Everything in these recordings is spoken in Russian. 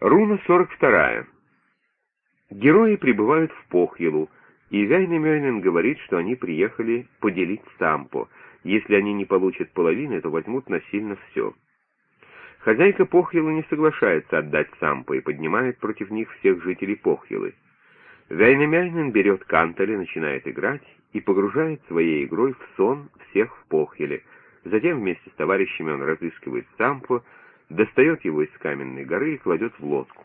Руна 42. Герои прибывают в Похьелу, и Вяйнемёйнен говорит, что они приехали поделить Сампо. Если они не получат половины, то возьмут насильно все. Хозяйка Похьелы не соглашается отдать Сампо и поднимает против них всех жителей Похьелы. Вяйнемёйнен берет кантали, начинает играть и погружает своей игрой в сон всех в Похьеле. Затем вместе с товарищами он разыскивает Сампо, достает его из каменной горы и кладет в лодку.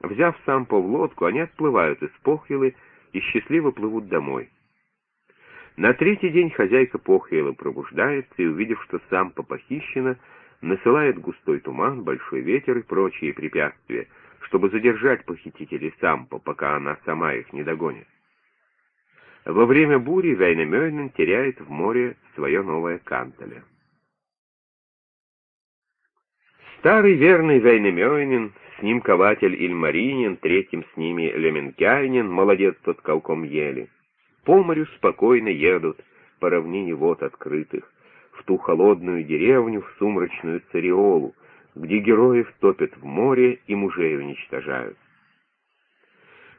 Взяв Сампо в лодку, они отплывают из Похьелы и счастливо плывут домой. На третий день хозяйка Похьела пробуждается и, увидев, что Сампо похищена, насылает густой туман, большой ветер и прочие препятствия, чтобы задержать похитителей Сампо, пока она сама их не догонит. Во время бури Вейнамёйнен теряет в море свое новое кантеле. Старый верный Вейнемёйнин, с ним кователь Ильмаринин, третьим с ними Леменкайнин, молодец тот колком ели. По морю спокойно едут, по равнине вод открытых, в ту холодную деревню, в сумрачную цариолу, где героев топят в море и мужей уничтожают.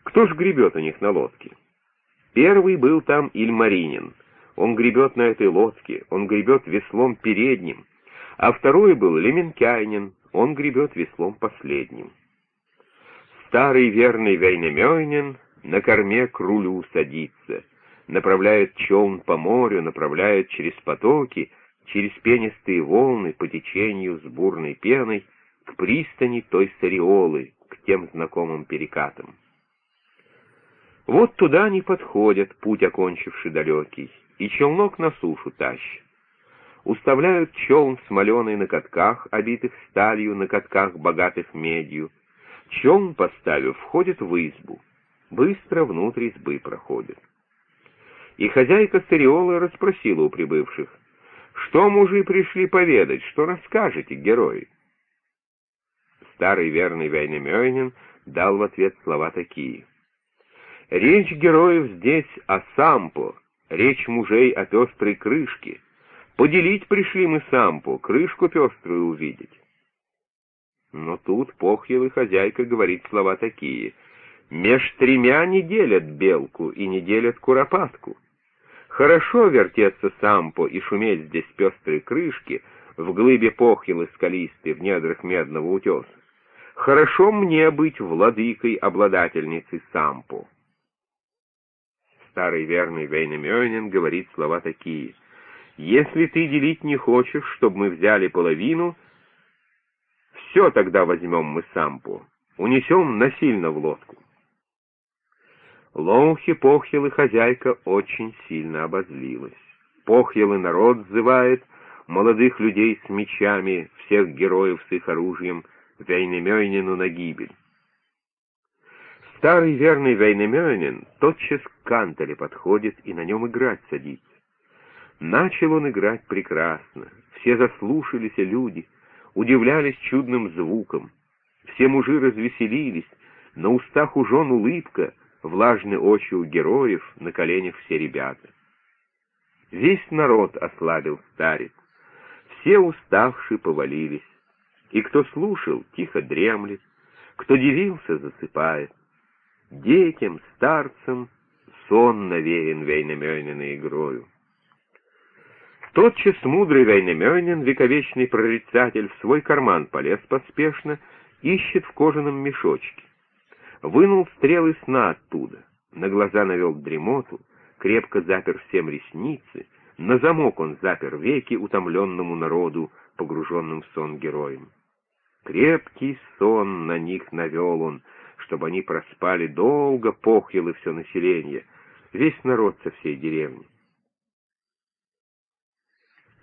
Кто ж гребет у них на лодке? Первый был там Ильмаринин. Он гребет на этой лодке, он гребет веслом передним, а второй был Леменкайнин, он гребет веслом последним. Старый верный Вейнемёйнин на корме к рулю садится, направляет челн по морю, направляет через потоки, через пенистые волны по течению с бурной пеной к пристани той сариолы, к тем знакомым перекатам. Вот туда они подходят, путь окончивший далекий, и челнок на сушу тащит уставляют челн смоленый на катках, обитых сталью, на катках, богатых медью. Челн, поставив, входит в избу. Быстро внутрь избы проходит. И хозяйка Сариола расспросила у прибывших, «Что мужи пришли поведать, что расскажете, герои?» Старый верный Вейнемёйнин дал в ответ слова такие. «Речь героев здесь о сампо, речь мужей о пестрой крышке, Поделить пришли мы сампу, крышку пеструю увидеть. Но тут похьел и хозяйка говорит слова такие. Меж тремя не делят белку и не делят куропатку. Хорошо вертеться сампо и шуметь здесь пестрой крышки, в глыбе похилы скалистой, в недрах медного утеса. Хорошо мне быть владыкой, обладательницей сампу. Старый верный Вейнамёнин говорит слова такие. Если ты делить не хочешь, чтобы мы взяли половину, все тогда возьмем мы сампу, унесем насильно в лодку. Лоухи, Похил и хозяйка очень сильно обозлилась. Похил и народ зывает молодых людей с мечами, всех героев с их оружием, Вейнемёйнину на гибель. Старый верный Вейнемёйнин тотчас к кантеле подходит и на нем играть садится. Начал он играть прекрасно. Все заслушались люди, удивлялись чудным звуком. Все мужи развеселились, на устах у жен улыбка, влажны очи у героев, на коленях все ребята. Весь народ ослабил старец, все уставшие повалились, и кто слушал, тихо дремлет, кто дивился, засыпает. Детям, старцам сон навеян Вейнамёйниной игрою. Тотчас мудрый Вейнемёнин, вековечный прорицатель, в свой карман полез поспешно, ищет в кожаном мешочке. Вынул стрелы сна оттуда, на глаза навел дремоту, крепко запер всем ресницы, на замок он запер веки утомленному народу, погруженным в сон героям. Крепкий сон на них навел он, чтобы они проспали долго, похилы все население, весь народ со всей деревни.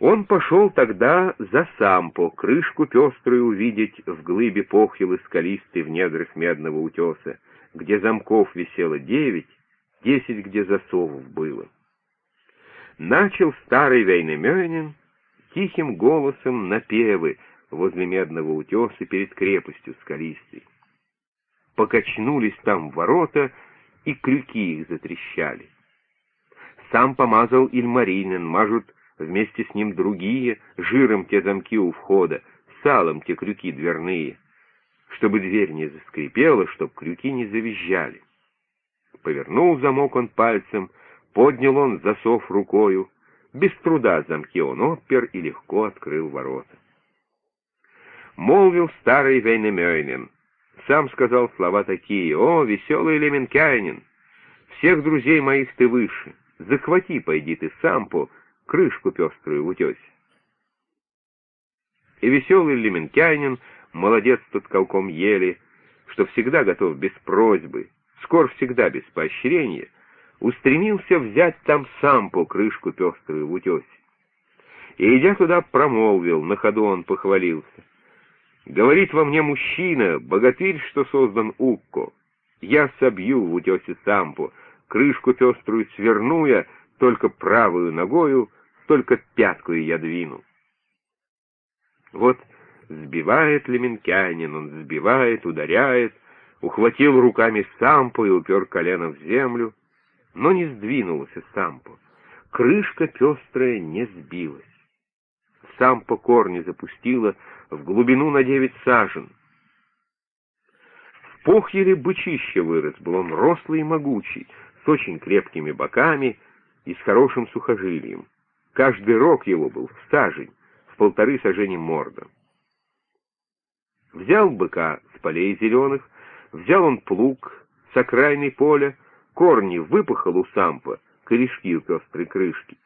Он пошел тогда за сампо, крышку пеструю увидеть в глыбе похилы скалистой в недрах медного утеса, где замков висело девять, десять где засовов было. Начал старый Вейнемёнин тихим голосом напевы возле медного утеса перед крепостью скалистой. Покачнулись там ворота, и крюки их затрещали. Сам помазал Ильмаринин, мажут Вместе с ним другие, жиром те замки у входа, салом те крюки дверные. чтобы дверь не заскрипела, чтоб крюки не завизжали. Повернул замок он пальцем, поднял он засов рукою, без труда замки он отпер и легко открыл ворота. Молвил старый Вейнемёйнен, сам сказал слова такие, «О, веселый Леменкайнин, всех друзей моих ты выше, захвати, пойди ты сам по крышку пеструю в утесе». И веселый Леменкянин, молодец тут колком ели, что всегда готов без просьбы, скор всегда без поощрения, устремился взять там сам по крышку пеструю в утесе. И, идя туда, промолвил, на ходу он похвалился. «Говорит во мне мужчина, богатырь, что создан Укко. Я собью в утесе сампу, крышку пеструю сверну я, только правую ногою, только пяткою я двину». Вот сбивает Леменкянин, он сбивает, ударяет, ухватил руками сампу и упер колено в землю, но не сдвинулась сампу. Крышка пестрая не сбилась. Сампа корни запустила в глубину на девять сажен. В похьеле бычище вырос, был он рослый и могучий, с очень крепкими боками и с хорошим сухожилием. Каждый рог его был в сажень, полторы сажени морда. Взял быка с полей зеленых, взял он плуг с окраины поля, корни выпахал у сампа, корешки у пестрой крышки,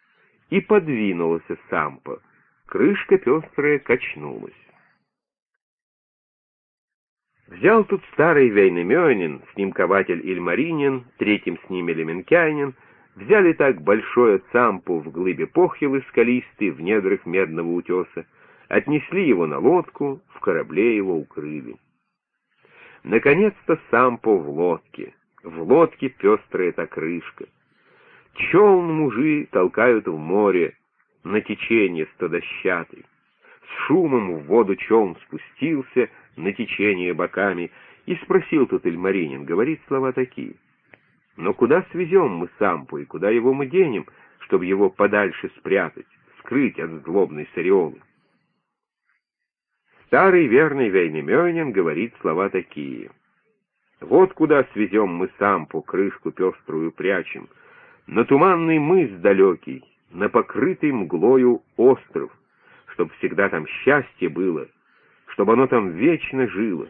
и подвинулась сампа, крышка пестрая качнулась. Взял тут старый Вейнемёнин, снимкователь Ильмаринин, третьим с ним Элеменкянин, Взяли так большое цампу в глыбе похилы скалистой в недрах медного утеса, отнесли его на лодку, в корабле его укрыли. Наконец-то сампо в лодке, в лодке пестрая та крышка. Челн мужи толкают в море, на течение стодощатый. С шумом в воду челн спустился, на течение боками, и спросил тут Ильмаринин, говорит слова такие. Но куда свезем мы сампу и куда его мы денем, чтобы его подальше спрятать, скрыть от злобной сариолы? Старый верный Вейнемёнин говорит слова такие. Вот куда свезем мы сампу, крышку пеструю прячем, на туманный мыс далекий, на покрытый мглою остров, чтоб всегда там счастье было, чтобы оно там вечно жило.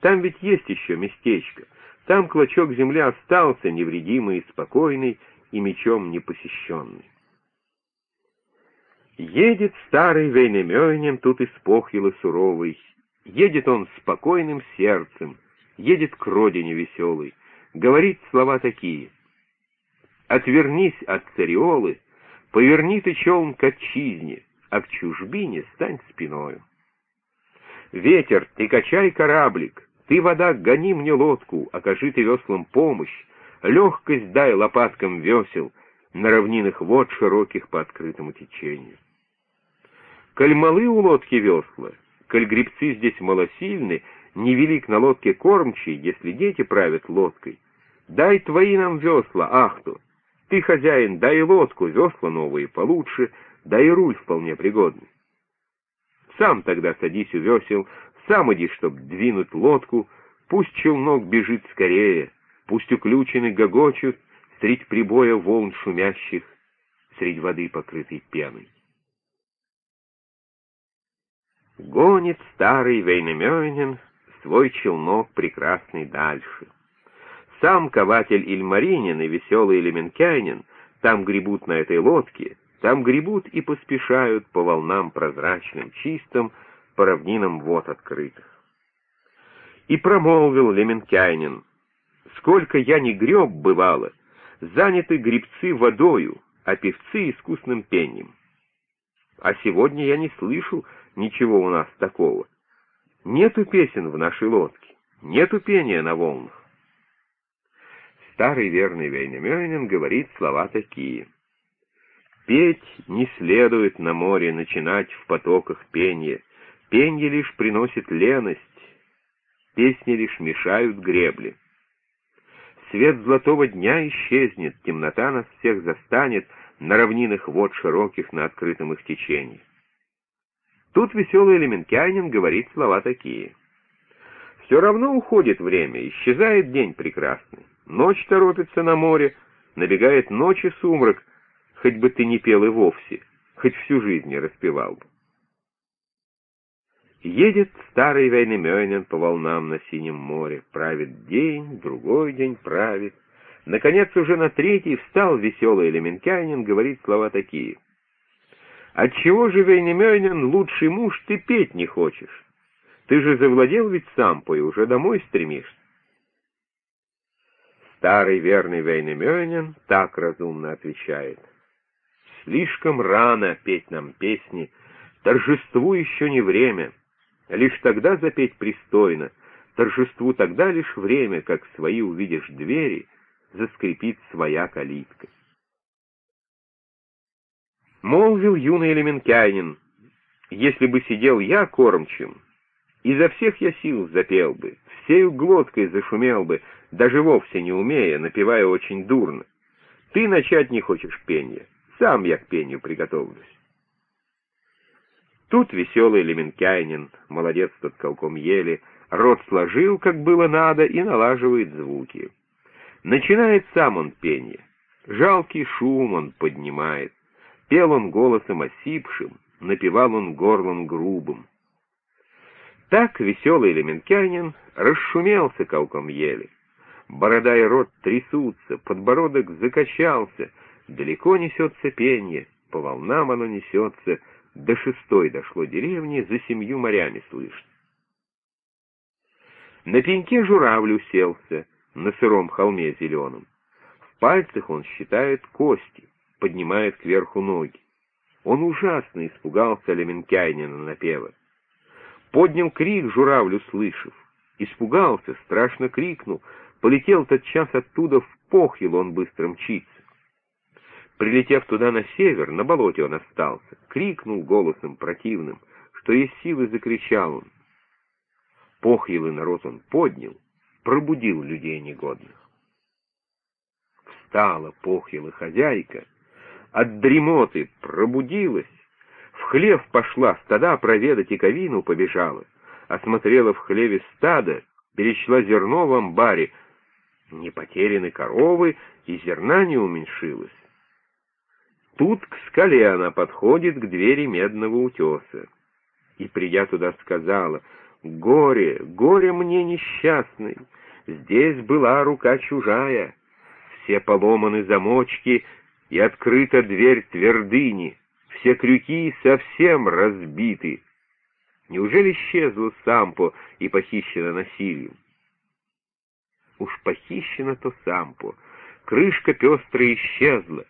Там ведь есть еще местечко, там клочок земли остался невредимый и спокойный, и мечом не посещенный. Едет старый Вейнемёйнем тут из похилы суровый, едет он спокойным сердцем, едет к родине веселый, говорит слова такие. «Отвернись от цариолы, поверни ты челн к отчизне, а к чужбине стань спиною. Ветер, ты качай кораблик, ты, вода, гони мне лодку, окажи ты веслам помощь, легкость дай лопаткам весел, на равнинах вод широких по открытому течению. Коль малы у лодки весла, коль гребцы здесь малосильны, невелик на лодке кормчий, если дети правят лодкой, дай твои нам весла, ахту. Ты, хозяин, дай лодку, весла новые получше, дай руль вполне пригодный. Сам тогда садись у весел, сам иди, чтоб двинуть лодку, пусть челнок бежит скорее, пусть уключены гогочут средь прибоя волн шумящих, средь воды, покрытой пеной. Гонит старый Вейнемёйнин свой челнок прекрасный дальше. Сам кователь Ильмаринин и веселый Элеменкянин там гребут на этой лодке, там гребут и поспешают по волнам прозрачным, чистым, по равнинам вод открытых. И промолвил Леменкянин, «Сколько я не греб, бывало, заняты гребцы водою, а певцы искусным пением. А сегодня я не слышу ничего у нас такого. Нету песен в нашей лодке, нету пения на волнах. Старый верный Вейнемёнин говорит слова такие. «Петь не следует на море, начинать в потоках пения, Пенье лишь приносит леность, песни лишь мешают гребли. Свет золотого дня исчезнет, темнота нас всех застанет на равнинах вод широких на открытом их течении. Тут веселый элементянин говорит слова такие. Все равно уходит время, исчезает день прекрасный. Ночь торопится на море, набегает ночь и сумрак, хоть бы ты не пел и вовсе, хоть всю жизнь не распевал бы. Едет старый Вейнемёнин по волнам на синем море, правит день, другой день правит. Наконец, уже на третий встал веселый Элеменкянин, говорит слова такие. «Отчего же, Вейнемёнин, лучший муж, ты петь не хочешь? Ты же завладел ведь сампой, уже домой стремишься. Старый верный Вейнемёнин так разумно отвечает. Слишком рано петь нам песни, торжеству еще не время. Лишь тогда запеть пристойно, торжеству тогда лишь время, как свои увидишь двери, заскрипит своя калитка. Молвил юный Элеменкянин, если бы сидел я кормчим, Изо всех я сил запел бы, всею глоткой зашумел бы, даже вовсе не умея, напевая очень дурно. Ты начать не хочешь пенье, сам я к пению приготовлюсь. Тут веселый Леменкайнин, молодец тот колком ели, рот сложил, как было надо, и налаживает звуки. Начинает сам он пенье, жалкий шум он поднимает. Пел он голосом осипшим, напевал он горлом грубым. Так веселый Леменкянин расшумелся колком ели. Борода и рот трясутся, подбородок закачался, далеко несется пенье, по волнам оно несется, до шестой дошло деревни, за семью морями слышно. На пеньке журавль уселся, на сыром холме зеленом. В пальцах он считает кости, поднимает кверху ноги. Он ужасно испугался Леменкайнина напева. Поднял крик журавль, услышав. Испугался, страшно крикнул. Полетел тот час оттуда в похил, он быстро мчится. Прилетев туда на север, на болоте он остался. Крикнул голосом противным, что есть силы, закричал он. Похилый народ он поднял, пробудил людей негодных. Встала похила хозяйка, от дремоты пробудилась, в хлев пошла, стада проведать и ковину побежала. Осмотрела в хлеве стадо, перечла зерно в амбаре. Не потеряны коровы, и зерна не уменьшилось. Тут к скале она подходит к двери медного утеса. И, придя туда, сказала, «Горе, горе мне несчастный, здесь была рука чужая, все поломаны замочки, и открыта дверь твердыни» все крюки совсем разбиты. Неужели исчезла Сампо и похищена насилием? Уж похищена то Сампо. Крышка пестрая исчезла.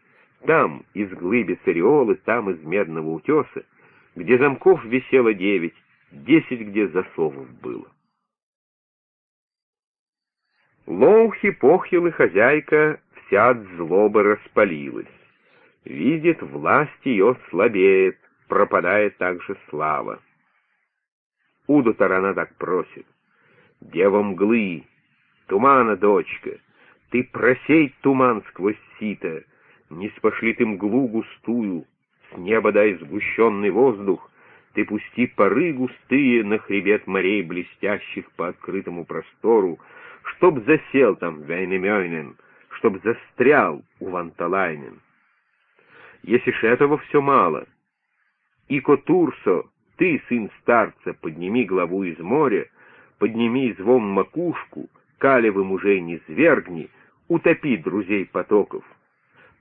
Там из глыби цариолы, там из медного утеса, где замков висело девять, десять где засовов было. Лоухи, похил и хозяйка вся от злобы распалилась. Видит, власть ее слабеет, пропадает также слава. Удутар она так просит. Дева мглы, тумана, дочка, ты просей туман сквозь сито, не спошли ты мглу густую, с неба дай сгущенный воздух, ты пусти поры густые на хребет морей блестящих по открытому простору, чтоб засел там Вейнемёйнен, чтоб застрял у Ванталайнен. Если ж этого все мало. Ико Турсо, ты, сын старца, подними главу из моря, подними звон макушку, калевы мужей не свергни, утопи друзей потоков.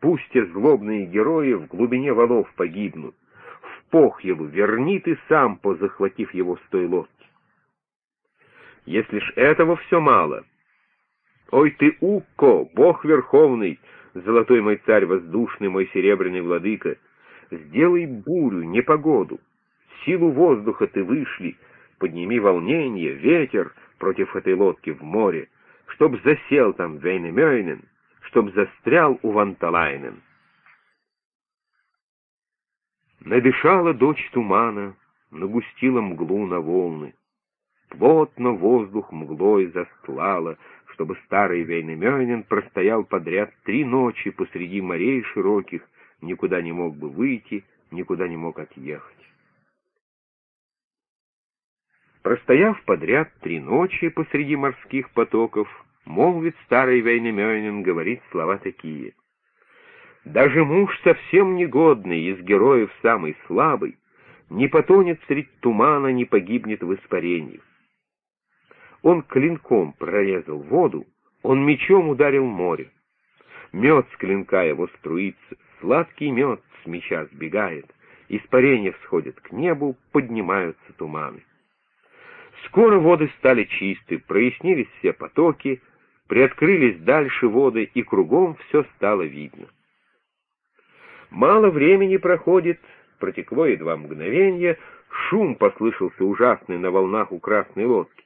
Пусть те злобные герои в глубине валов погибнут. В Похьелу верни ты сам, позахватив его с той лодки. Если ж этого все мало. Ой ты, Укко, бог верховный, золотой мой царь воздушный, мой серебряный владыка, сделай бурю, непогоду, силу воздуха ты вышли, подними волнение, ветер против этой лодки в море, чтоб засел там Вейнемёйнен, чтоб застрял у Ванталайнен. Надышала дочь тумана, нагустила мглу на волны. Плотно воздух мглой застлала, чтобы старый Вейнемёнин простоял подряд три ночи посреди морей широких, никуда не мог бы выйти, никуда не мог отъехать. Простояв подряд три ночи посреди морских потоков, молвит старый Вейнемёйнен, говорит слова такие. «Даже муж совсем негодный, из героев самый слабый, не потонет средь тумана, не погибнет в испарении. Он клинком прорезал воду, он мечом ударил море. Мед с клинка его струится, сладкий мед с меча сбегает, испарения всходят к небу, поднимаются туманы. Скоро воды стали чисты, прояснились все потоки, приоткрылись дальше воды, и кругом все стало видно. Мало времени проходит, протекло едва мгновенье, шум послышался ужасный на волнах у красной лодки.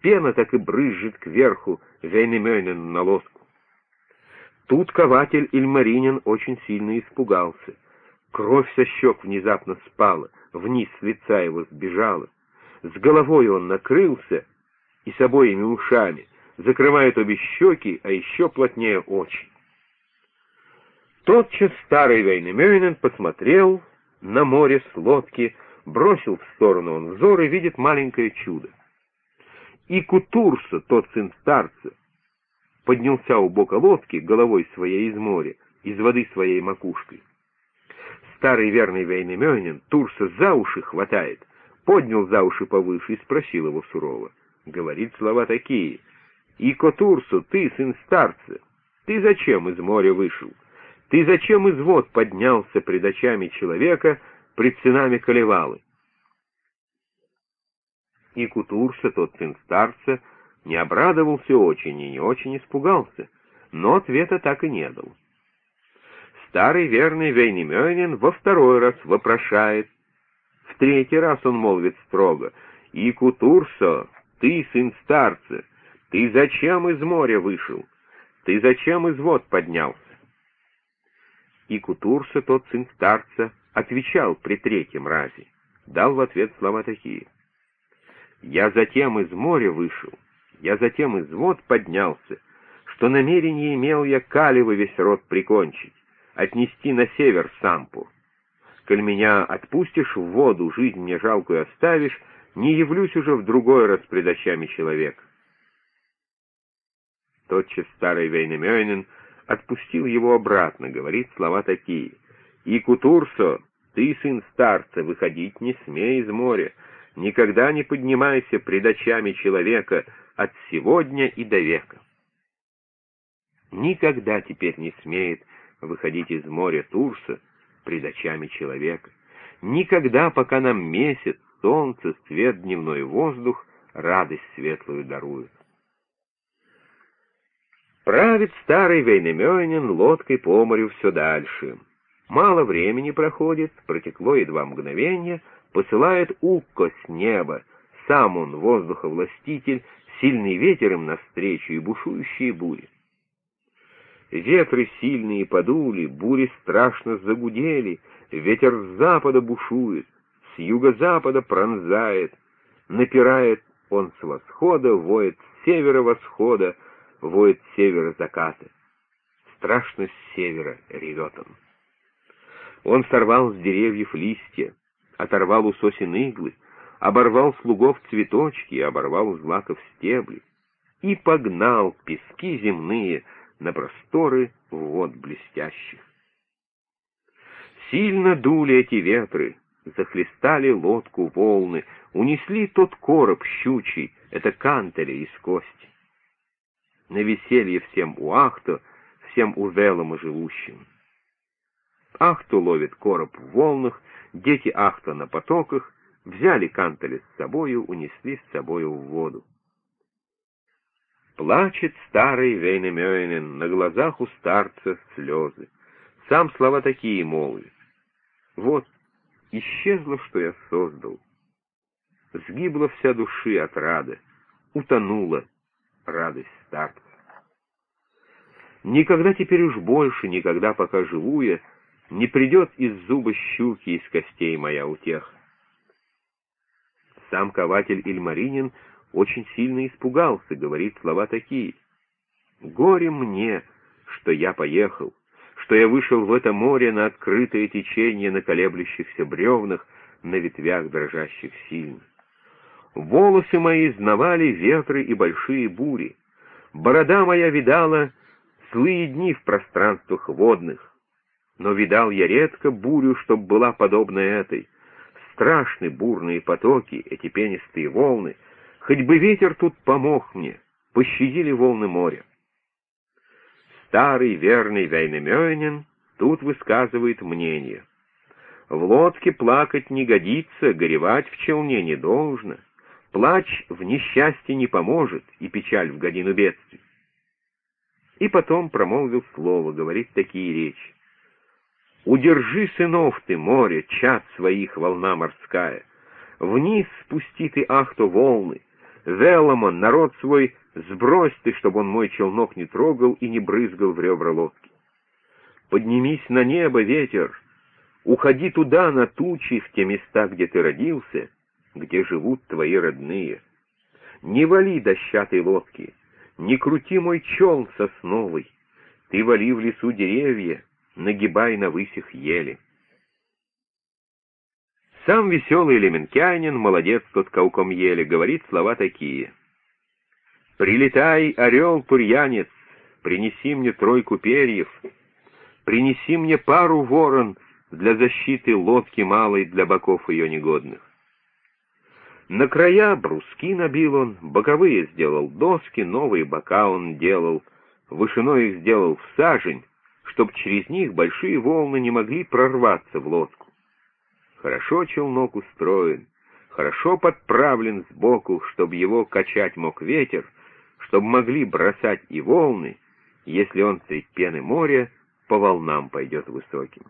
Пена так и брызжет кверху Вейнемёйнен на лодку. Тут кователь Ильмаринин очень сильно испугался. Кровь со щек внезапно спала, вниз с лица его сбежала. С головой он накрылся и с обоими ушами, закрывает обе щеки, а еще плотнее очи. Тотчас старый Вейнемёйнен посмотрел на море с лодки, бросил в сторону он взор и видит маленькое чудо. И Кутурса, тот сын старца, поднялся у бока лодки головой своей из моря, из воды своей макушкой. Старый верный Вейнемёнин Турса за уши хватает, поднял за уши повыше и спросил его сурово. Говорит слова такие. «Ико Турсу, ты, сын старца, ты зачем из моря вышел? Ты зачем из вод поднялся пред очами человека, пред сынами Колевалы?» И Кутурса, тот сын старца, не обрадовался очень и не очень испугался, но ответа так и не дал. Старый верный Вейнемёнин во второй раз вопрошает. В третий раз он молвит строго, «И Кутурсо, ты сын старца, ты зачем из моря вышел? Ты зачем из вод поднялся?» И Кутурса, тот сын старца, отвечал при третьем разе, дал в ответ слова такие. «Я затем из моря вышел, я затем из вод поднялся, что намерение имел я Калева весь род прикончить, отнести на север Сампу. Коль меня отпустишь в воду, жизнь мне жалкую оставишь, не явлюсь уже в другой раз пред очами человека. Тотчас старый Вейнемёйнен отпустил его обратно, говорит слова такие. «И Кутурсо, ты, сын старца, выходить не смей из моря, никогда не поднимайся пред очами человека от сегодня и до века. Никогда теперь не смеет выходить из моря Турса пред очами человека. Никогда, пока нам месяц, солнце, свет, дневной воздух, радость светлую даруют. Правит старый Вейнемёнин лодкой по морю все дальше. Мало времени проходит, протекло едва мгновение, посылает Укко с неба, сам он, воздуховластитель, сильный ветер им навстречу и бушующие бури. Ветры сильные подули, бури страшно загудели, ветер с запада бушует, с юго-запада пронзает, напирает он с восхода, воет с севера-восхода, воет с севера-заката. Страшно с севера ревет он. Он сорвал с деревьев листья, оторвал у сосен иглы, оборвал слугов цветочки, оборвал злаков стебли и погнал пески земные на просторы вод блестящих. Сильно дули эти ветры, захлестали лодку волны, унесли тот короб щучий, это кантеля из кости. На веселье всем у Ахто, всем у Велома живущим. Ахту ловит короб в волнах, дети Ахта на потоках, взяли Кантеля с собою, унесли с собою в воду. Плачет старый Вейнемёйнен, на глазах у старца слезы. Сам слова такие молвит. Вот, исчезло, что я создал. Сгибла вся души от рады, утонула радость старца. Никогда теперь уж больше, никогда пока живу я, не придет из зуба щуки, из костей моя утеха. Сам кователь Ильмаринин очень сильно испугался, говорит слова такие. «Горе мне, что я поехал, что я вышел в это море на открытое течение на колеблющихся бревнах, на ветвях дрожащих сильно. Волосы мои знавали ветры и большие бури. Борода моя видала злые дни в пространствах водных. Но видал я редко бурю, чтоб была подобна этой. Страшны бурные потоки, эти пенистые волны. Хоть бы ветер тут помог мне, пощадили волны моря. Старый верный Вейнемёйнин тут высказывает мнение. В лодке плакать не годится, горевать в челне не должно. Плач в несчастье не поможет, и печаль в годину бедствий. И потом промолвил слово, говорит такие речи. «Удержи сынов ты, море, чад своих, волна морская. Вниз спусти ты, ахто, волны. Веломон, народ свой, сбрось ты, чтобы он мой челнок не трогал и не брызгал в ребра лодки. Поднимись на небо, ветер, уходи туда, на тучи, в те места, где ты родился, где живут твои родные. Не вали дощатой лодки, не крути мой чел сосновый, ты вали в лесу деревья, нагибай на высях ели. Сам веселый Леменкянин, молодец тот кауком ели, говорит слова такие. «Прилетай, орел-турьянец, принеси мне тройку перьев, принеси мне пару ворон для защиты лодки малой для боков ее негодных. На края бруски набил он, боковые сделал доски, новые бока он делал, вышиной их сделал в сажень, чтоб через них большие волны не могли прорваться в лодку. Хорошо челнок устроен, хорошо подправлен сбоку, чтобы его качать мог ветер, чтобы могли бросать и волны, если он средь пены моря по волнам пойдет высоким.